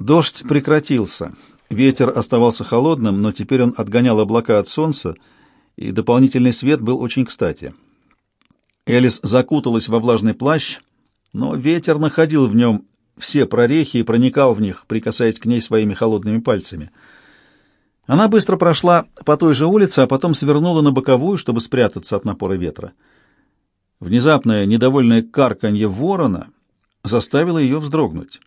Дождь прекратился. Ветер оставался холодным, но теперь он отгонял облака от солнца, и дополнительный свет был очень кстати. Элис закуталась во влажный плащ, но ветер находил в нем все прорехи и проникал в них, прикасаясь к ней своими холодными пальцами. Она быстро прошла по той же улице, а потом свернула на боковую, чтобы спрятаться от напора ветра. Внезапное недовольное карканье ворона заставило ее вздрогнуть.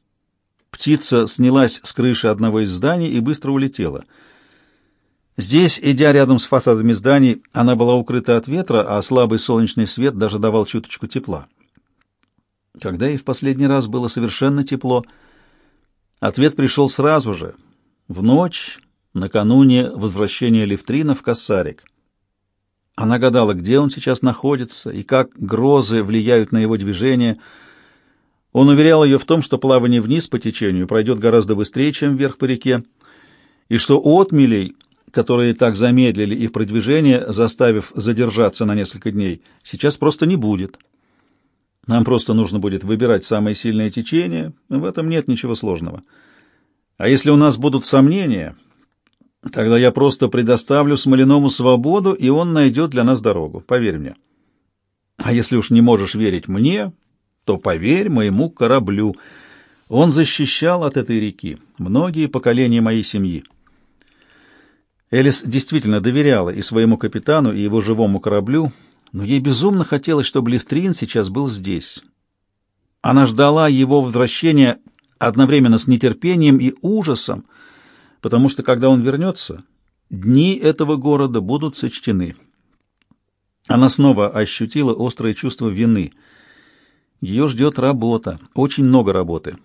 Птица снялась с крыши одного из зданий и быстро улетела. Здесь, идя рядом с фасадами зданий, она была укрыта от ветра, а слабый солнечный свет даже давал чуточку тепла. Когда ей в последний раз было совершенно тепло, ответ пришел сразу же, в ночь, накануне возвращения Левтрина в Кассарик. Она гадала, где он сейчас находится и как грозы влияют на его движение — он уверял ее в том, что плавание вниз по течению пройдет гораздо быстрее, чем вверх по реке, и что отмелей, которые так замедлили их продвижение, заставив задержаться на несколько дней, сейчас просто не будет. Нам просто нужно будет выбирать самое сильное течение, в этом нет ничего сложного. А если у нас будут сомнения, тогда я просто предоставлю Смоляному свободу, и он найдет для нас дорогу, поверь мне. А если уж не можешь верить мне, то поверь моему кораблю. Он защищал от этой реки многие поколения моей семьи. Элис действительно доверяла и своему капитану, и его живому кораблю, но ей безумно хотелось, чтобы Лифтрин сейчас был здесь. Она ждала его возвращения одновременно с нетерпением и ужасом, потому что, когда он вернется, дни этого города будут сочтены. Она снова ощутила острое чувство вины — ее ждет работа, очень много работы.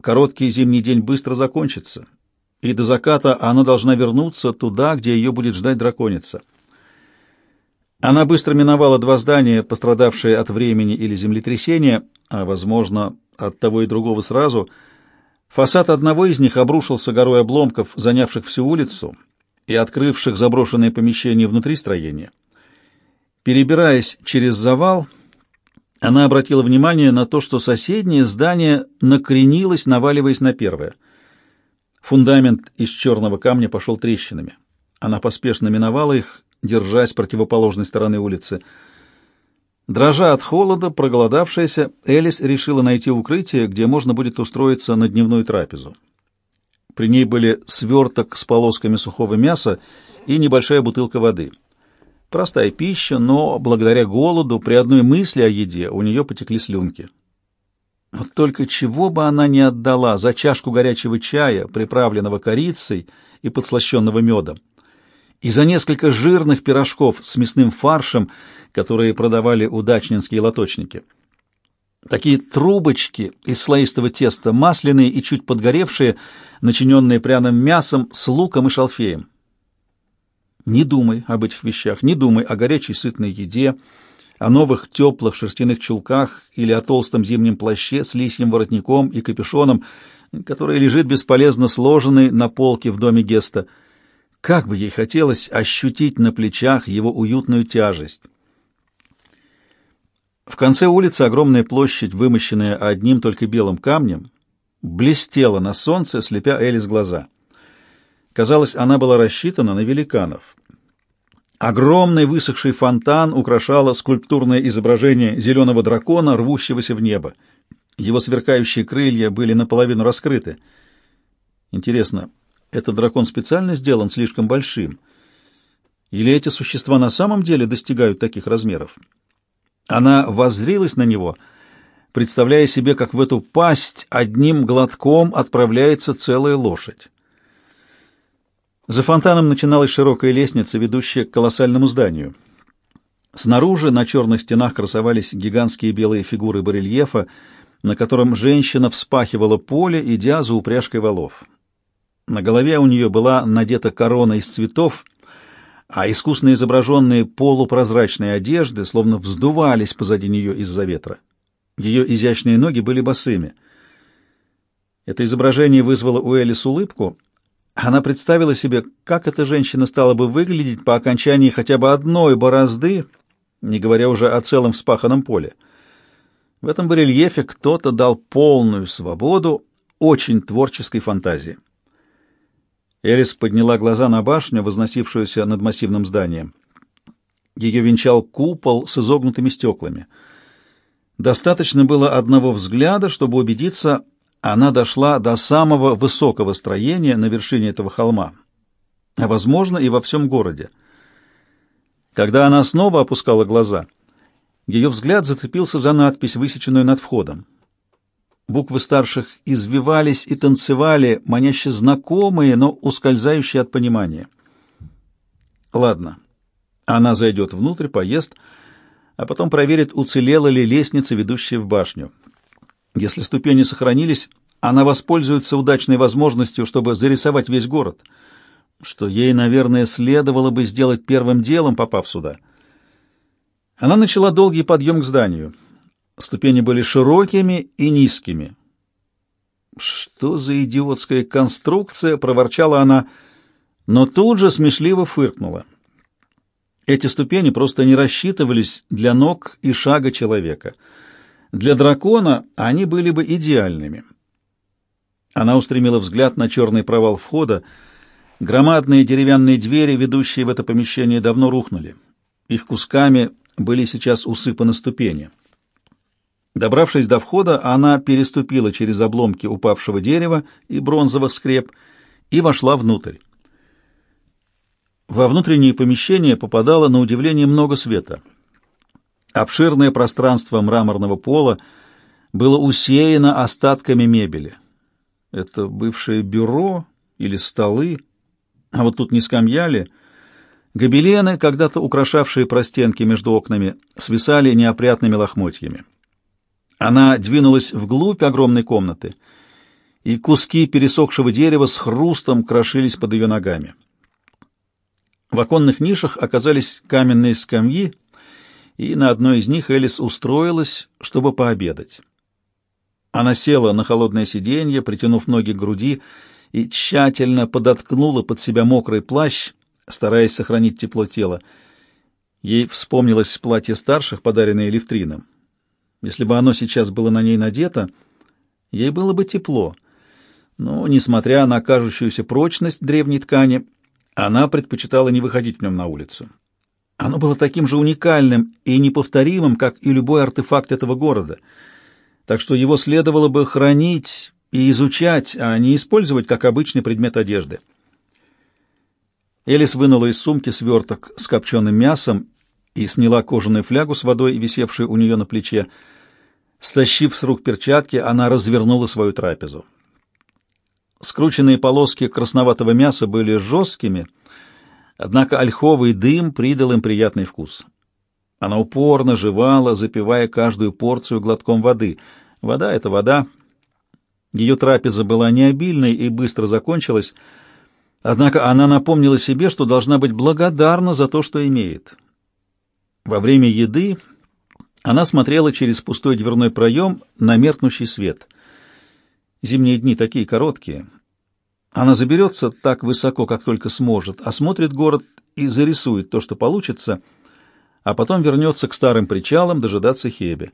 Короткий зимний день быстро закончится, и до заката она должна вернуться туда, где ее будет ждать драконица. Она быстро миновала два здания, пострадавшие от времени или землетрясения, а, возможно, от того и другого сразу. Фасад одного из них обрушился горой обломков, занявших всю улицу и открывших заброшенные помещения внутри строения. Перебираясь через завал, она обратила внимание на то, что соседнее здание накренилось, наваливаясь на первое. Фундамент из черного камня пошел трещинами. Она поспешно миновала их, держась противоположной стороны улицы. Дрожа от холода, проголодавшаяся, Элис решила найти укрытие, где можно будет устроиться на дневную трапезу. При ней были сверток с полосками сухого мяса и небольшая бутылка воды — Простая пища, но благодаря голоду при одной мысли о еде у нее потекли слюнки. Вот только чего бы она не отдала за чашку горячего чая, приправленного корицей и подслащенного медом, и за несколько жирных пирожков с мясным фаршем, которые продавали удачнинские лоточники. Такие трубочки из слоистого теста, масляные и чуть подгоревшие, начиненные пряным мясом с луком и шалфеем. Не думай об этих вещах, не думай о горячей сытной еде, о новых теплых шерстяных чулках или о толстом зимнем плаще с лисьим воротником и капюшоном, который лежит бесполезно сложенный на полке в доме Геста. Как бы ей хотелось ощутить на плечах его уютную тяжесть. В конце улицы огромная площадь, вымощенная одним только белым камнем, блестела на солнце, слепя Элис глаза. Казалось, она была рассчитана на великанов. Огромный высохший фонтан украшало скульптурное изображение зеленого дракона, рвущегося в небо. Его сверкающие крылья были наполовину раскрыты. Интересно, этот дракон специально сделан слишком большим? Или эти существа на самом деле достигают таких размеров? Она воззрилась на него, представляя себе, как в эту пасть одним глотком отправляется целая лошадь. За фонтаном начиналась широкая лестница, ведущая к колоссальному зданию. Снаружи на черных стенах красовались гигантские белые фигуры барельефа, на котором женщина вспахивала поле, идя за упряжкой валов. На голове у нее была надета корона из цветов, а искусно изображенные полупрозрачные одежды словно вздувались позади нее из-за ветра. Ее изящные ноги были босыми. Это изображение вызвало у Элис улыбку — она представила себе, как эта женщина стала бы выглядеть по окончании хотя бы одной борозды, не говоря уже о целом вспаханном поле. В этом барельефе кто-то дал полную свободу очень творческой фантазии. Элис подняла глаза на башню, возносившуюся над массивным зданием. Ее венчал купол с изогнутыми стеклами. Достаточно было одного взгляда, чтобы убедиться, она дошла до самого высокого строения на вершине этого холма, а, возможно, и во всем городе. Когда она снова опускала глаза, ее взгляд зацепился за надпись, высеченную над входом. Буквы старших извивались и танцевали, маняще знакомые, но ускользающие от понимания. Ладно, она зайдет внутрь, поест, а потом проверит, уцелела ли лестница, ведущая в башню. Если ступени сохранились, она воспользуется удачной возможностью, чтобы зарисовать весь город, что ей, наверное, следовало бы сделать первым делом, попав сюда. Она начала долгий подъем к зданию — Ступени были широкими и низкими. «Что за идиотская конструкция?» — проворчала она, но тут же смешливо фыркнула. Эти ступени просто не рассчитывались для ног и шага человека. Для дракона они были бы идеальными. Она устремила взгляд на черный провал входа. Громадные деревянные двери, ведущие в это помещение, давно рухнули. Их кусками были сейчас усыпаны ступени. Добравшись до входа, она переступила через обломки упавшего дерева и бронзовых скреп и вошла внутрь. Во внутреннее помещение попадало на удивление много света. Обширное пространство мраморного пола было усеяно остатками мебели. Это бывшее бюро или столы, а вот тут не скамьяли. Гобелены, когда-то украшавшие простенки между окнами, свисали неопрятными лохмотьями. Она двинулась вглубь огромной комнаты, и куски пересохшего дерева с хрустом крошились под ее ногами. В оконных нишах оказались каменные скамьи, и на одной из них Элис устроилась, чтобы пообедать. Она села на холодное сиденье, притянув ноги к груди, и тщательно подоткнула под себя мокрый плащ, стараясь сохранить тепло тела. Ей вспомнилось платье старших, подаренное Левтрином. Если бы оно сейчас было на ней надето, ей было бы тепло. Но, несмотря на кажущуюся прочность древней ткани, она предпочитала не выходить в нем на улицу. Оно было таким же уникальным и неповторимым, как и любой артефакт этого города, так что его следовало бы хранить и изучать, а не использовать как обычный предмет одежды. Элис вынула из сумки сверток с копченым мясом и сняла кожаную флягу с водой, висевшую у нее на плече. Стащив с рук перчатки, она развернула свою трапезу. Скрученные полоски красноватого мяса были жесткими, однако ольховый дым придал им приятный вкус. Она упорно жевала, запивая каждую порцию глотком воды. Вода — это вода. Ее трапеза была необильной и быстро закончилась, однако она напомнила себе, что должна быть благодарна за то, что имеет. Во время еды она смотрела через пустой дверной проем на меркнущий свет. Зимние дни такие короткие. Она заберется так высоко, как только сможет, осмотрит город и зарисует то, что получится, а потом вернется к старым причалам дожидаться Хебе.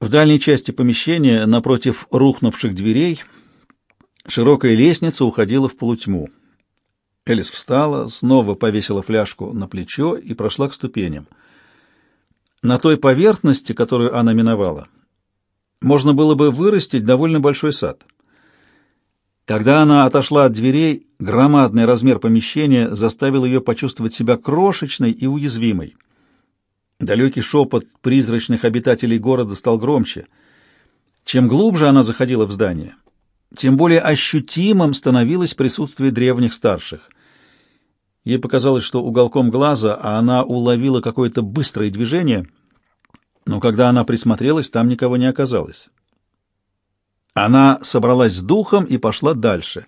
В дальней части помещения, напротив рухнувших дверей, широкая лестница уходила в полутьму. Элис встала, снова повесила фляжку на плечо и прошла к ступеням. На той поверхности, которую она миновала, можно было бы вырастить довольно большой сад. Когда она отошла от дверей, громадный размер помещения заставил ее почувствовать себя крошечной и уязвимой. Далекий шепот призрачных обитателей города стал громче. Чем глубже она заходила в здание, тем более ощутимым становилось присутствие древних старших. Ей показалось, что уголком глаза она уловила какое-то быстрое движение, но когда она присмотрелась, там никого не оказалось. Она собралась с духом и пошла дальше.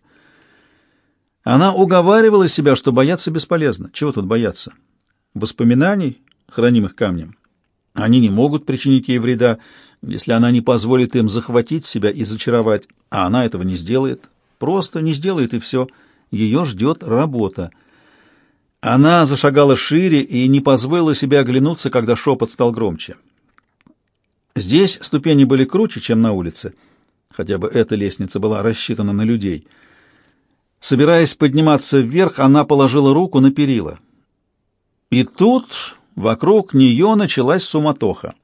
Она уговаривала себя, что бояться бесполезно. Чего тут бояться? Воспоминаний, хранимых камнем. Они не могут причинить ей вреда, если она не позволит им захватить себя и зачаровать, а она этого не сделает. Просто не сделает, и все. Ее ждет работа. Она зашагала шире и не позволила себе оглянуться, когда шепот стал громче. Здесь ступени были круче, чем на улице, хотя бы эта лестница была рассчитана на людей. Собираясь подниматься вверх, она положила руку на перила. И тут вокруг нее началась суматоха.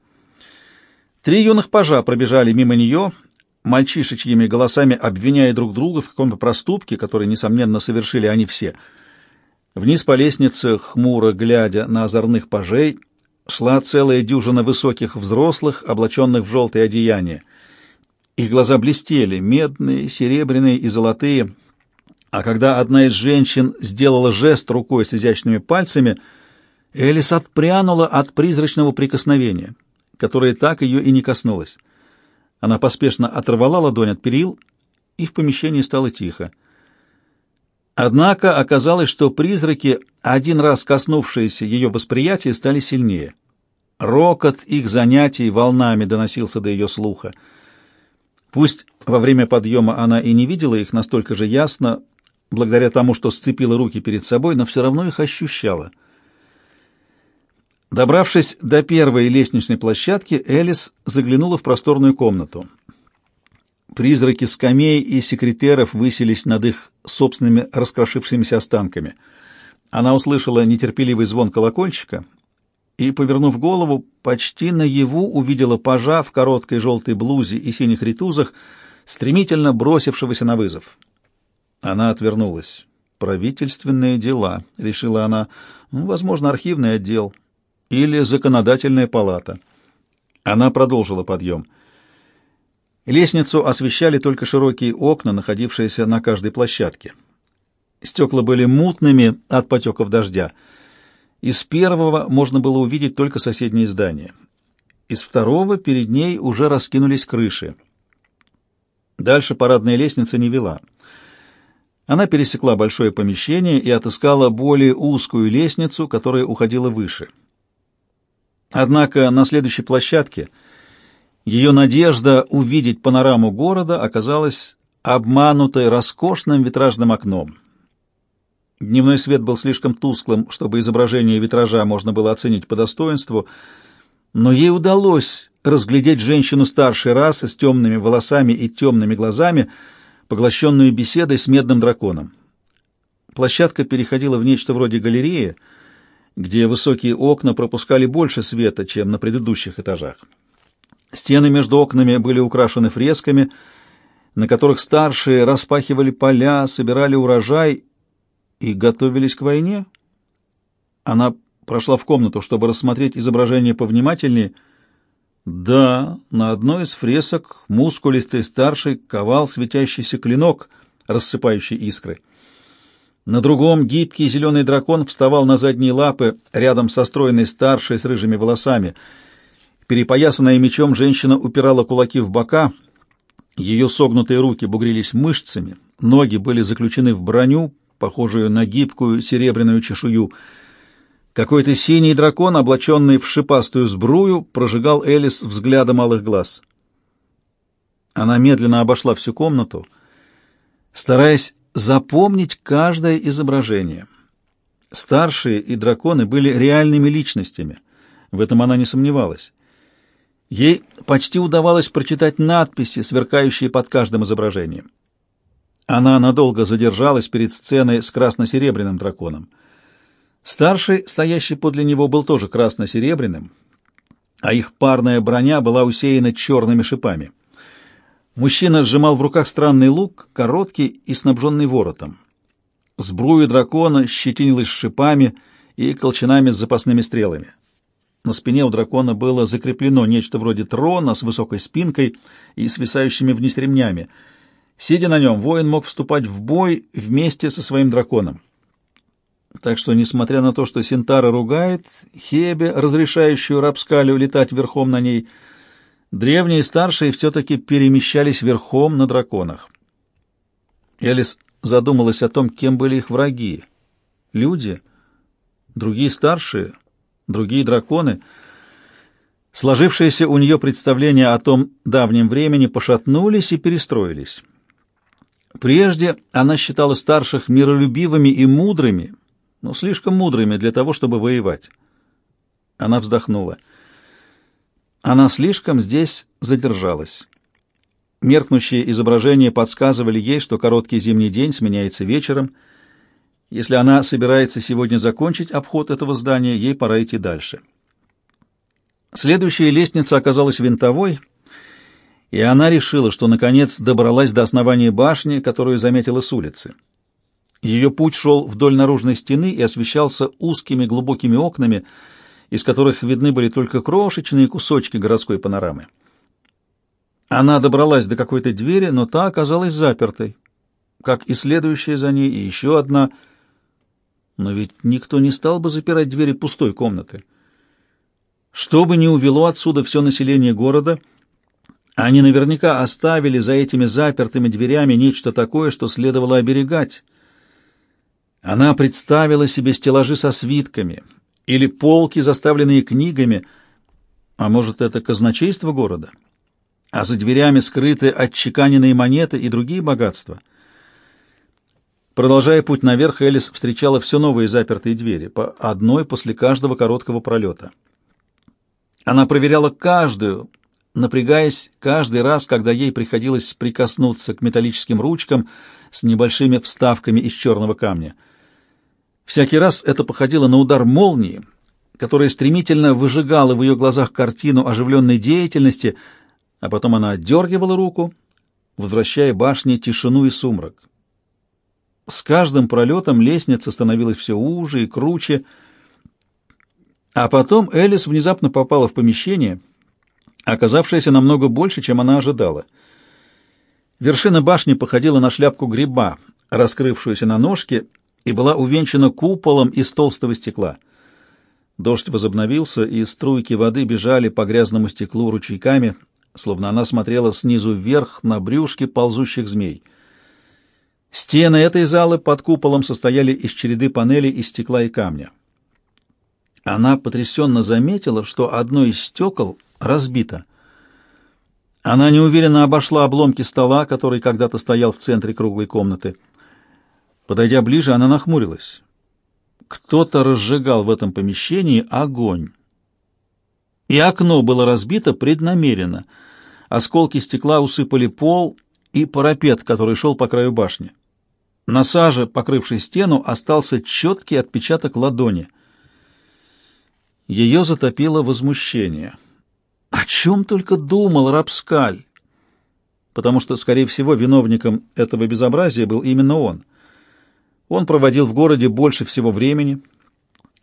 Три юных пажа пробежали мимо нее, мальчишечьими голосами обвиняя друг друга в каком-то проступке, который, несомненно, совершили они все. Вниз по лестнице, хмуро глядя на озорных пажей, шла целая дюжина высоких взрослых, облаченных в желтые одеяния. Их глаза блестели, медные, серебряные и золотые, а когда одна из женщин сделала жест рукой с изящными пальцами, Элис отпрянула от призрачного прикосновения, которое так ее и не коснулось. Она поспешно оторвала ладонь от перил, и в помещении стало тихо. Однако оказалось, что призраки, один раз коснувшиеся ее восприятия, стали сильнее. Рокот их занятий волнами доносился до ее слуха. Пусть во время подъема она и не видела их настолько же ясно, благодаря тому, что сцепила руки перед собой, но все равно их ощущала. Добравшись до первой лестничной площадки, Элис заглянула в просторную комнату. Призраки скамей и секретеров высились над их собственными раскрошившимися останками. Она услышала нетерпеливый звон колокольчика и, повернув голову, почти наяву увидела пажа в короткой желтой блузе и синих ритузах, стремительно бросившегося на вызов. Она отвернулась. «Правительственные дела», — решила она, ну, — «возможно, архивный отдел или законодательная палата». Она продолжила подъем. Лестницу освещали только широкие окна, находившиеся на каждой площадке. Стекла были мутными от потеков дождя — из первого можно было увидеть только соседние здания. Из второго перед ней уже раскинулись крыши. Дальше парадная лестница не вела. Она пересекла большое помещение и отыскала более узкую лестницу, которая уходила выше. Однако на следующей площадке ее надежда увидеть панораму города оказалась обманутой роскошным витражным окном. Дневной свет был слишком тусклым, чтобы изображение витража можно было оценить по достоинству, но ей удалось разглядеть женщину старшей расы с темными волосами и темными глазами, поглощенную беседой с медным драконом. Площадка переходила в нечто вроде галереи, где высокие окна пропускали больше света, чем на предыдущих этажах. Стены между окнами были украшены фресками, на которых старшие распахивали поля, собирали урожай и готовились к войне? Она прошла в комнату, чтобы рассмотреть изображение повнимательнее. Да, на одной из фресок мускулистый старший ковал светящийся клинок, рассыпающий искры. На другом гибкий зеленый дракон вставал на задние лапы рядом со стройной старшей с рыжими волосами. Перепоясанная мечом женщина упирала кулаки в бока, ее согнутые руки бугрились мышцами, ноги были заключены в броню, похожую на гибкую серебряную чешую. Какой-то синий дракон, облаченный в шипастую сбрую, прожигал Элис взглядом малых глаз. Она медленно обошла всю комнату, стараясь запомнить каждое изображение. Старшие и драконы были реальными личностями, в этом она не сомневалась. Ей почти удавалось прочитать надписи, сверкающие под каждым изображением. Она надолго задержалась перед сценой с красно-серебряным драконом. Старший, стоящий подле него, был тоже красно-серебряным, а их парная броня была усеяна черными шипами. Мужчина сжимал в руках странный лук, короткий и снабженный воротом. Сбруя дракона щетинилась шипами и колчанами с запасными стрелами. На спине у дракона было закреплено нечто вроде трона с высокой спинкой и свисающими вниз ремнями — Сидя на нем, воин мог вступать в бой вместе со своим драконом. Так что, несмотря на то, что Синтара ругает Хебе, разрешающую Рапскалю летать верхом на ней, древние и старшие все-таки перемещались верхом на драконах. Элис задумалась о том, кем были их враги. Люди, другие старшие, другие драконы. Сложившиеся у нее представления о том давнем времени пошатнулись и перестроились. Прежде она считала старших миролюбивыми и мудрыми, но слишком мудрыми для того, чтобы воевать. Она вздохнула. Она слишком здесь задержалась. Меркнущие изображения подсказывали ей, что короткий зимний день сменяется вечером. Если она собирается сегодня закончить обход этого здания, ей пора идти дальше. Следующая лестница оказалась винтовой, и она решила, что наконец добралась до основания башни, которую заметила с улицы. Ее путь шел вдоль наружной стены и освещался узкими глубокими окнами, из которых видны были только крошечные кусочки городской панорамы. Она добралась до какой-то двери, но та оказалась запертой, как и следующая за ней, и еще одна. Но ведь никто не стал бы запирать двери пустой комнаты. Что бы ни увело отсюда все население города, они наверняка оставили за этими запертыми дверями нечто такое, что следовало оберегать. Она представила себе стеллажи со свитками или полки, заставленные книгами, а может, это казначейство города — а за дверями скрыты отчеканенные монеты и другие богатства. Продолжая путь наверх, Элис встречала все новые запертые двери, по одной после каждого короткого пролета. Она проверяла каждую, напрягаясь каждый раз, когда ей приходилось прикоснуться к металлическим ручкам с небольшими вставками из черного камня. Всякий раз это походило на удар молнии, которая стремительно выжигала в ее глазах картину оживленной деятельности — а потом она отдергивала руку, возвращая башне тишину и сумрак. С каждым пролетом лестница становилась все уже и круче, а потом Элис внезапно попала в помещение, оказавшееся намного больше, чем она ожидала. Вершина башни походила на шляпку гриба, раскрывшуюся на ножке, и была увенчана куполом из толстого стекла. Дождь возобновился, и струйки воды бежали по грязному стеклу ручейками, словно она смотрела снизу вверх на брюшки ползущих змей. Стены этой залы под куполом состояли из череды панелей из стекла и камня. Она потрясенно заметила, что одно из стекол разбито. Она неуверенно обошла обломки стола, который когда-то стоял в центре круглой комнаты. Подойдя ближе, она нахмурилась. Кто-то разжигал в этом помещении огонь. И окно было разбито преднамеренно — Осколки стекла усыпали пол и парапет, который шел по краю башни. На саже, покрывшей стену, остался четкий отпечаток ладони. Ее затопило возмущение. Чем только думал Рапскаль? Потому что, скорее всего, виновником этого безобразия был именно он. Он проводил в городе больше всего времени.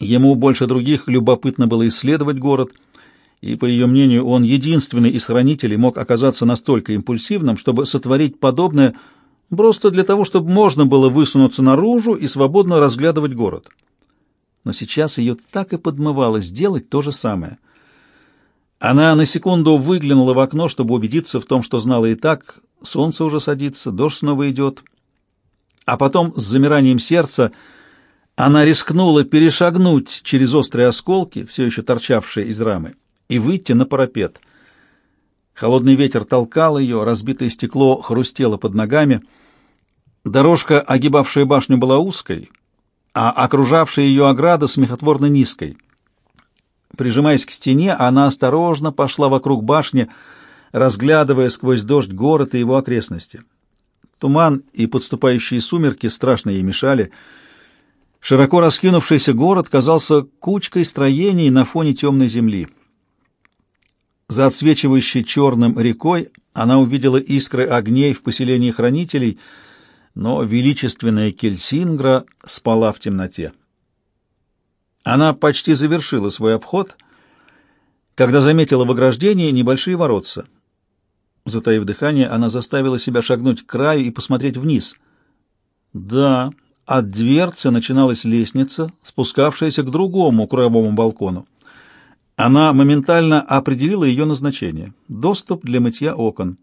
Ему больше других любопытно было исследовать город — и, по ее мнению, он единственный из хранителей мог оказаться настолько импульсивным, чтобы сотворить подобное просто для того, чтобы можно было высунуться наружу и свободно разглядывать город. Но сейчас ее так и подмывало сделать то же самое. Она на секунду выглянула в окно, чтобы убедиться в том, что знала и так, солнце уже садится, дождь снова идет. А потом, с замиранием сердца, она рискнула перешагнуть через острые осколки, все еще торчавшие из рамы, и выйти на парапет. Холодный ветер толкал ее, разбитое стекло хрустело под ногами. Дорожка, огибавшая башню, была узкой, а окружавшая ее ограда смехотворно низкой. Прижимаясь к стене, она осторожно пошла вокруг башни, разглядывая сквозь дождь город и его окрестности. Туман и подступающие сумерки страшно ей мешали. Широко раскинувшийся город казался кучкой строений на фоне темной земли. За отсвечивающей черным рекой она увидела искры огней в поселении хранителей, но величественная Кельсингра спала в темноте. Она почти завершила свой обход, когда заметила в ограждении небольшие воротца. Затаив дыхание, она заставила себя шагнуть к краю и посмотреть вниз. Да, от дверцы начиналась лестница, спускавшаяся к другому круговому балкону. Она моментально определила ее назначение — доступ для мытья окон.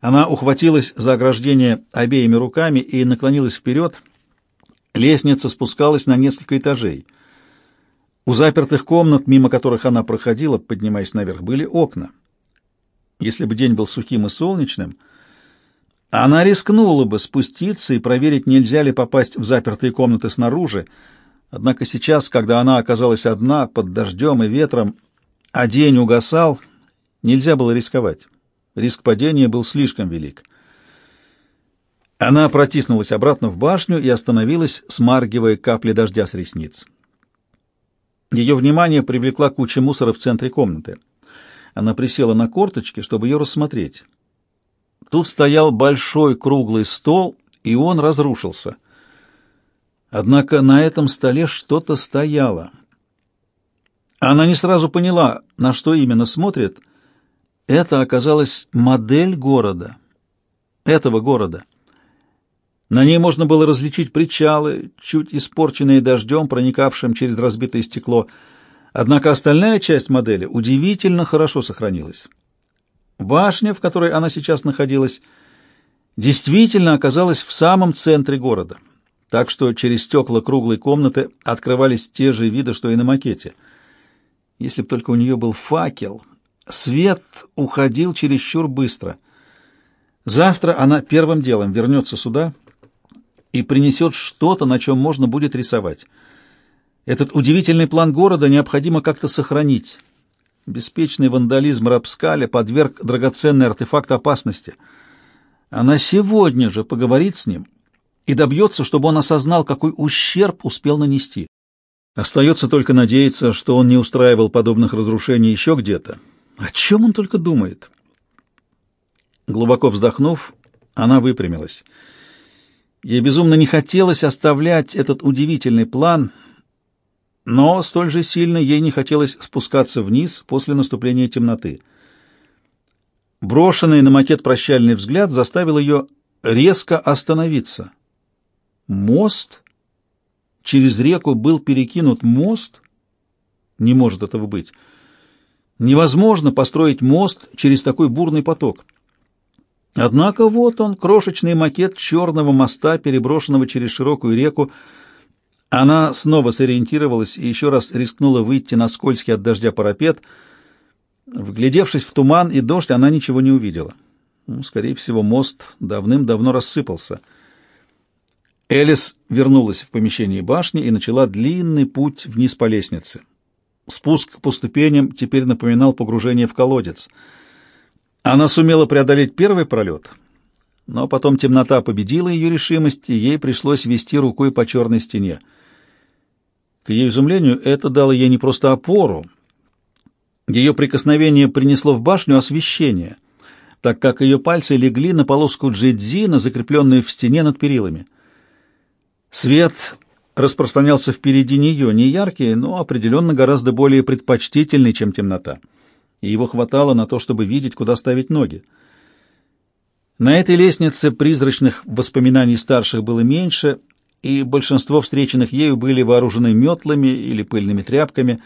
Она ухватилась за ограждение обеими руками и наклонилась вперед. Лестница спускалась на несколько этажей. У запертых комнат, мимо которых она проходила, поднимаясь наверх, были окна. Если бы день был сухим и солнечным, она рискнула бы спуститься и проверить, нельзя ли попасть в запертые комнаты снаружи, Однако сейчас, когда она оказалась одна, под дождем и ветром, а день угасал, нельзя было рисковать. Риск падения был слишком велик. Она протиснулась обратно в башню и остановилась, смаргивая капли дождя с ресниц. Ее внимание привлекла куча мусора в центре комнаты. Она присела на корточки, чтобы ее рассмотреть. Тут стоял большой круглый стол, и он разрушился. Однако на этом столе что-то стояло. Она не сразу поняла, на что именно смотрит. Это оказалась модель города. Этого города. На ней можно было различить причалы, чуть испорченные дождем, проникавшим через разбитое стекло. Однако остальная часть модели удивительно хорошо сохранилась. Башня, в которой она сейчас находилась, действительно оказалась в самом центре города, так что через стекла круглой комнаты открывались те же виды, что и на макете. Если б только у нее был факел, свет уходил чересчур быстро. Завтра она первым делом вернется сюда и принесет что-то, на чем можно будет рисовать. Этот удивительный план города необходимо как-то сохранить. Беспечный вандализм Рапскаля подверг драгоценный артефакт опасности. Она сегодня же поговорит с ним и добьется, чтобы он осознал, какой ущерб успел нанести. Остается только надеяться, что он не устраивал подобных разрушений еще где-то. О чем он только думает? Глубоко вздохнув, она выпрямилась. Ей безумно не хотелось оставлять этот удивительный план — но столь же сильно ей не хотелось спускаться вниз после наступления темноты. Брошенный на макет прощальный взгляд заставил ее резко остановиться. Мост? Через реку был перекинут мост? Не может этого быть. Невозможно построить мост через такой бурный поток. Однако вот он, крошечный макет черного моста, переброшенного через широкую реку, она снова сориентировалась и еще раз рискнула выйти на скользкий от дождя парапет. Вглядевшись в туман и дождь, она ничего не увидела. Ну, скорее всего, мост давным-давно рассыпался. Элис вернулась в помещение башни и начала длинный путь вниз по лестнице. Спуск по ступеням теперь напоминал погружение в колодец. Она сумела преодолеть первый пролет, но потом темнота победила ее решимость, и ей пришлось вести рукой по черной стене. К ее изумлению, это дало ей не просто опору. Ее прикосновение принесло в башню освещение, так как ее пальцы легли на полоску джидзина, закрепленную в стене над перилами. Свет распространялся впереди нее, не яркий, но определенно гораздо более предпочтительный, чем темнота. И его хватало на то, чтобы видеть, куда ставить ноги. На этой лестнице призрачных воспоминаний старших было меньше, и большинство встреченных ею были вооружены метлами или пыльными тряпками.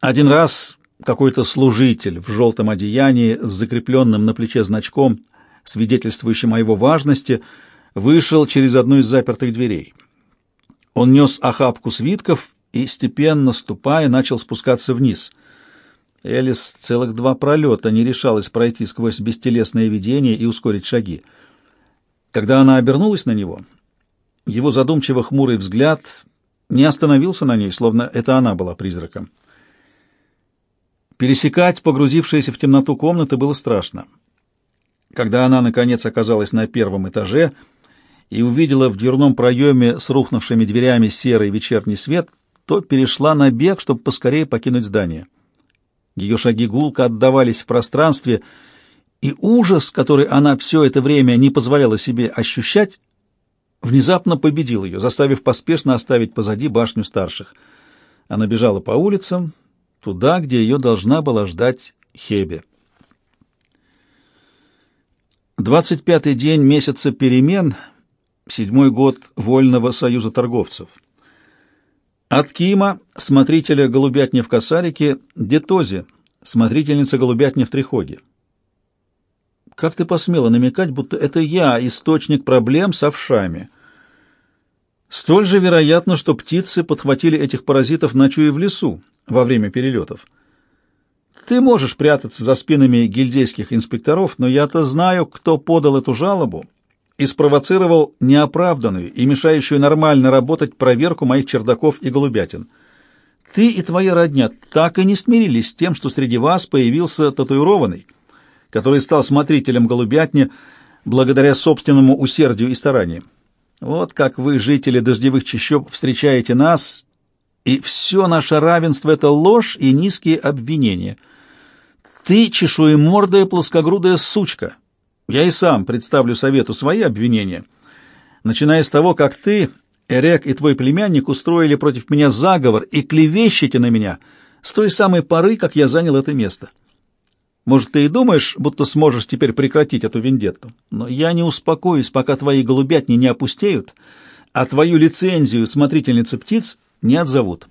Один раз какой-то служитель в желтом одеянии с закрепленным на плече значком, свидетельствующим о его важности, вышел через одну из запертых дверей. Он нес охапку свитков и, степенно ступая, начал спускаться вниз. Элис целых два пролета не решалась пройти сквозь бестелесное видение и ускорить шаги. Когда она обернулась на него, его задумчиво хмурый взгляд не остановился на ней, словно это она была призраком. Пересекать погрузившиеся в темноту комнаты было страшно. Когда она, наконец, оказалась на первом этаже и увидела в дверном проеме с рухнувшими дверями серый вечерний свет, то перешла на бег, чтобы поскорее покинуть здание. Ее шаги гулко отдавались в пространстве, и ужас, который она все это время не позволяла себе ощущать, внезапно победил ее, заставив поспешно оставить позади башню старших. Она бежала по улицам, туда, где ее должна была ждать Хебе. Двадцать пятый день месяца перемен, седьмой год Вольного союза торговцев. От Кима, смотрителя голубятни в Косарике, Детози, смотрительница голубятни в Трихоге. Как ты посмела намекать, будто это я источник проблем с овшами? Столь же вероятно, что птицы подхватили этих паразитов, ночуя в лесу во время перелетов. Ты можешь прятаться за спинами гильдейских инспекторов, но я-то знаю, кто подал эту жалобу и спровоцировал неоправданную и мешающую нормально работать проверку моих чердаков и голубятин. Ты и твоя родня так и не смирились с тем, что среди вас появился татуированный, который стал смотрителем голубятни благодаря собственному усердию и стараниям. Вот как вы, жители дождевых чащоб, встречаете нас, и все наше равенство — это ложь и низкие обвинения. Ты чешуемордая плоскогрудая сучка. Я и сам представлю совету свои обвинения, начиная с того, как ты, Эрек и твой племянник устроили против меня заговор и клевещете на меня с той самой поры, как я занял это место. Может, ты и думаешь, будто сможешь теперь прекратить эту вендетту, но я не успокоюсь, пока твои голубятни не опустеют, а твою лицензию смотрительницы птиц не отзовут.